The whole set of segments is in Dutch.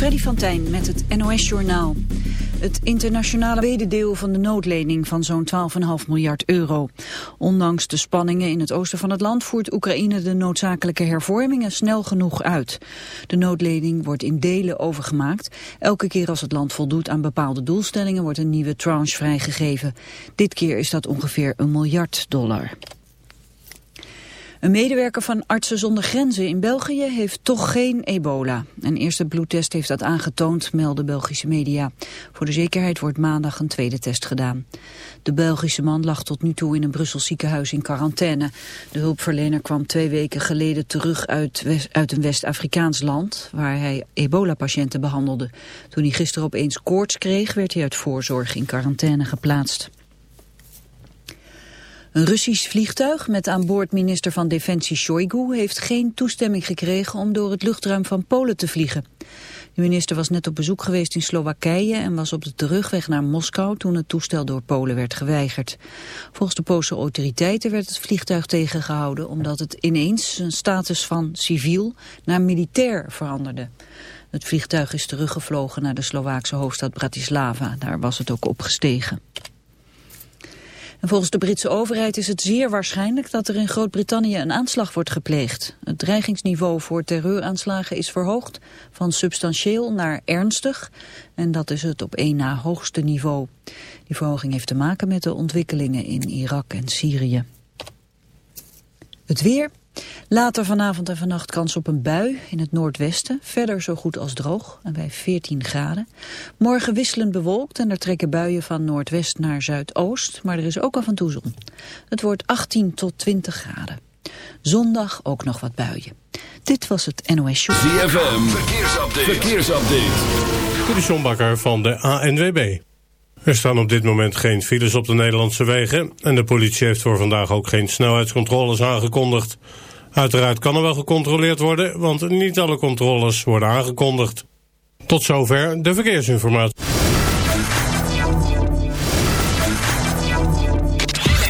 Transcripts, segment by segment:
Freddy van Tijn met het NOS-journaal. Het internationale wededeel van de noodlening van zo'n 12,5 miljard euro. Ondanks de spanningen in het oosten van het land voert Oekraïne de noodzakelijke hervormingen snel genoeg uit. De noodlening wordt in delen overgemaakt. Elke keer als het land voldoet aan bepaalde doelstellingen wordt een nieuwe tranche vrijgegeven. Dit keer is dat ongeveer een miljard dollar. Een medewerker van Artsen zonder Grenzen in België heeft toch geen ebola. Een eerste bloedtest heeft dat aangetoond, melden Belgische media. Voor de zekerheid wordt maandag een tweede test gedaan. De Belgische man lag tot nu toe in een Brussels ziekenhuis in quarantaine. De hulpverlener kwam twee weken geleden terug uit, uit een West-Afrikaans land... waar hij ebola-patiënten behandelde. Toen hij gisteren opeens koorts kreeg, werd hij uit voorzorg in quarantaine geplaatst. Een Russisch vliegtuig met aan boord minister van Defensie Shoigu heeft geen toestemming gekregen om door het luchtruim van Polen te vliegen. De minister was net op bezoek geweest in Slowakije en was op de terugweg naar Moskou toen het toestel door Polen werd geweigerd. Volgens de Poolse autoriteiten werd het vliegtuig tegengehouden omdat het ineens zijn status van civiel naar militair veranderde. Het vliegtuig is teruggevlogen naar de Slovaakse hoofdstad Bratislava. Daar was het ook opgestegen. En volgens de Britse overheid is het zeer waarschijnlijk dat er in Groot-Brittannië een aanslag wordt gepleegd. Het dreigingsniveau voor terreuraanslagen is verhoogd van substantieel naar ernstig. En dat is het op één na hoogste niveau. Die verhoging heeft te maken met de ontwikkelingen in Irak en Syrië. Het weer. Later vanavond en vannacht kans op een bui in het noordwesten. Verder zo goed als droog en bij 14 graden. Morgen wisselend bewolkt en er trekken buien van noordwest naar zuidoost. Maar er is ook af en toe zon. Het wordt 18 tot 20 graden. Zondag ook nog wat buien. Dit was het NOS Show. ZFM, verkeersupdate. verkeersupdate. De Sjombakker van de ANWB. Er staan op dit moment geen files op de Nederlandse wegen... en de politie heeft voor vandaag ook geen snelheidscontroles aangekondigd. Uiteraard kan er wel gecontroleerd worden, want niet alle controles worden aangekondigd. Tot zover de verkeersinformatie.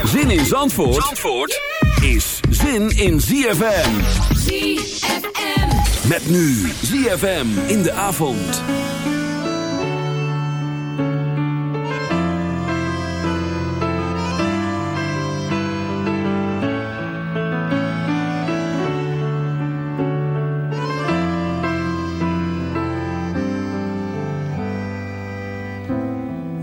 Zin in Zandvoort, Zandvoort is zin in ZFM. ZFM. Met nu ZFM in de avond.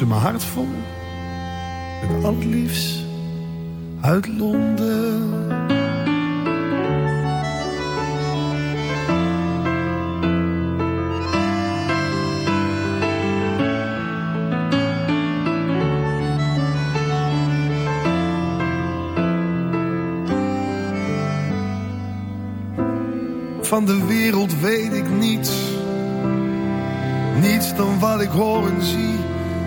Ze mijn hart vol het liefst uit Londen. Van de wereld weet ik niets. Niets dan wat ik hoor en zie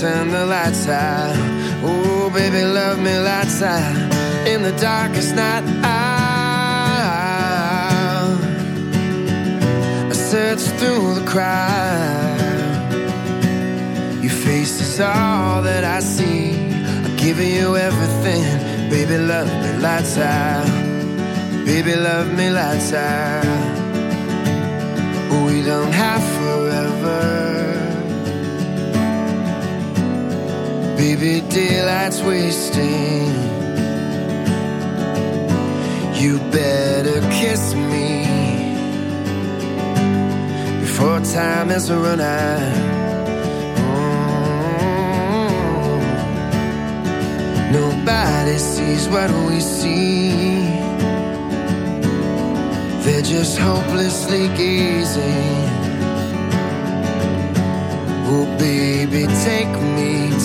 turn the lights out. Oh, baby, love me lights out uh, in the darkest night. I search through the crowd. Your face is all that I see. I'm giving you everything. Baby, love me lights out. Uh, baby, love me lights out. Uh. We don't have forever. Baby, daylight's wasting. You better kiss me before time has run out. Mm. Nobody sees what we see. They're just hopelessly gazing. Oh, baby, take me,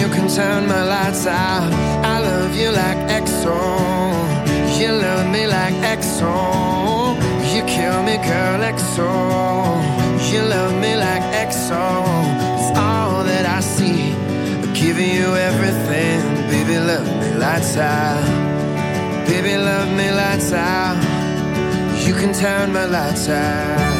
You can turn my lights out. I love you like XO. You love me like XO. You kill me, girl, XO. You love me like XO. It's all that I see. I'm giving you everything. Baby, love me lights out. Baby, love me lights out. You can turn my lights out.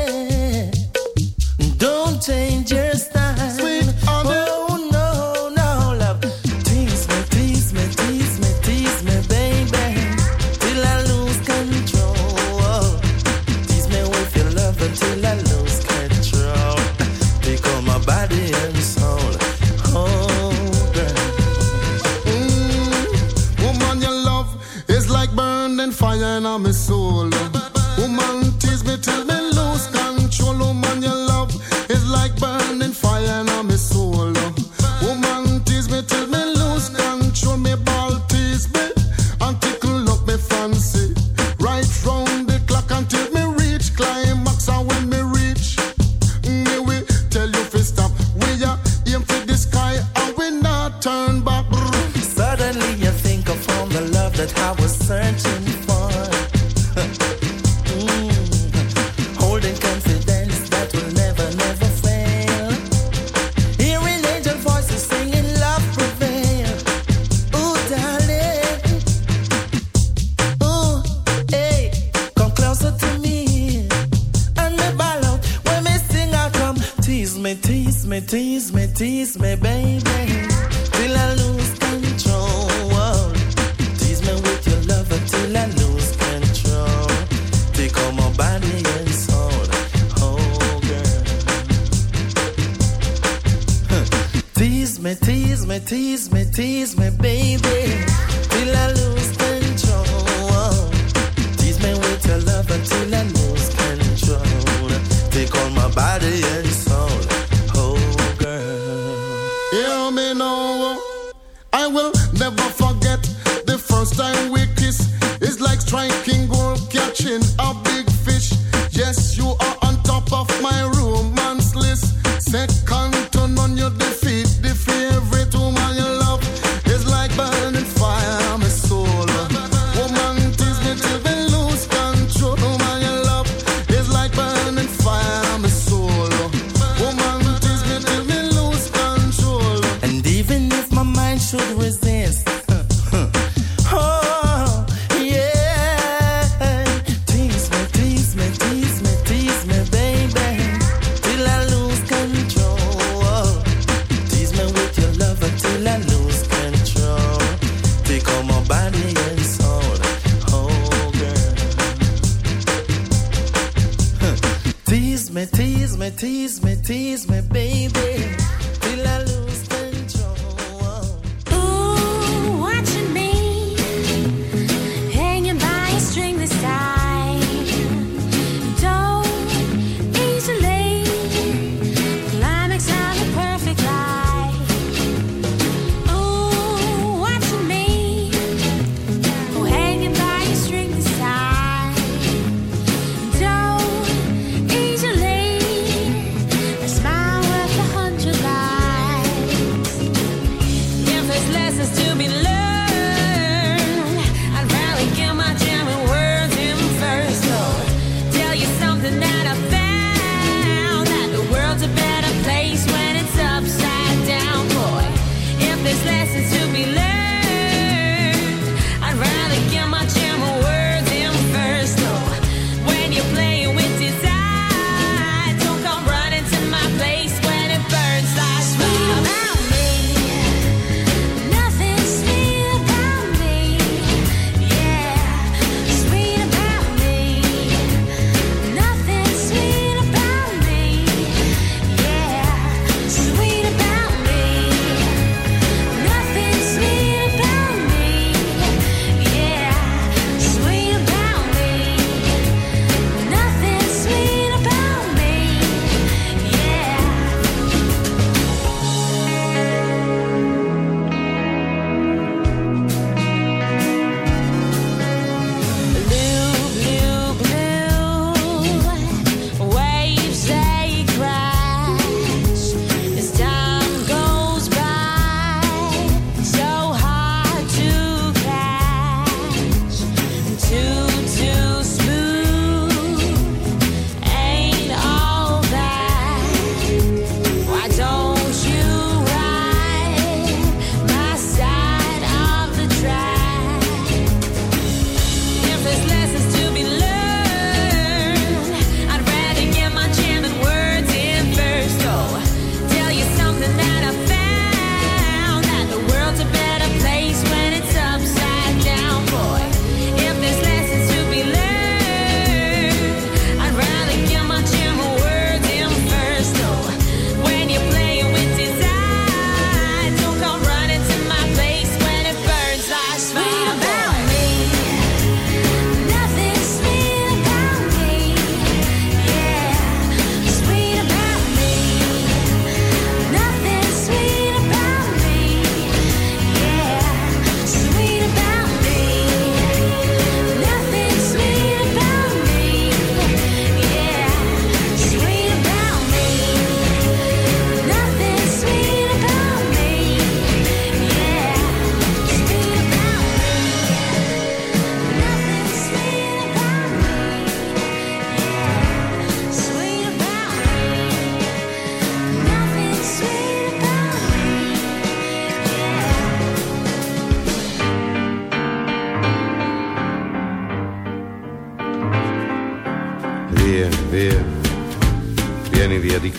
burning fire in my soul.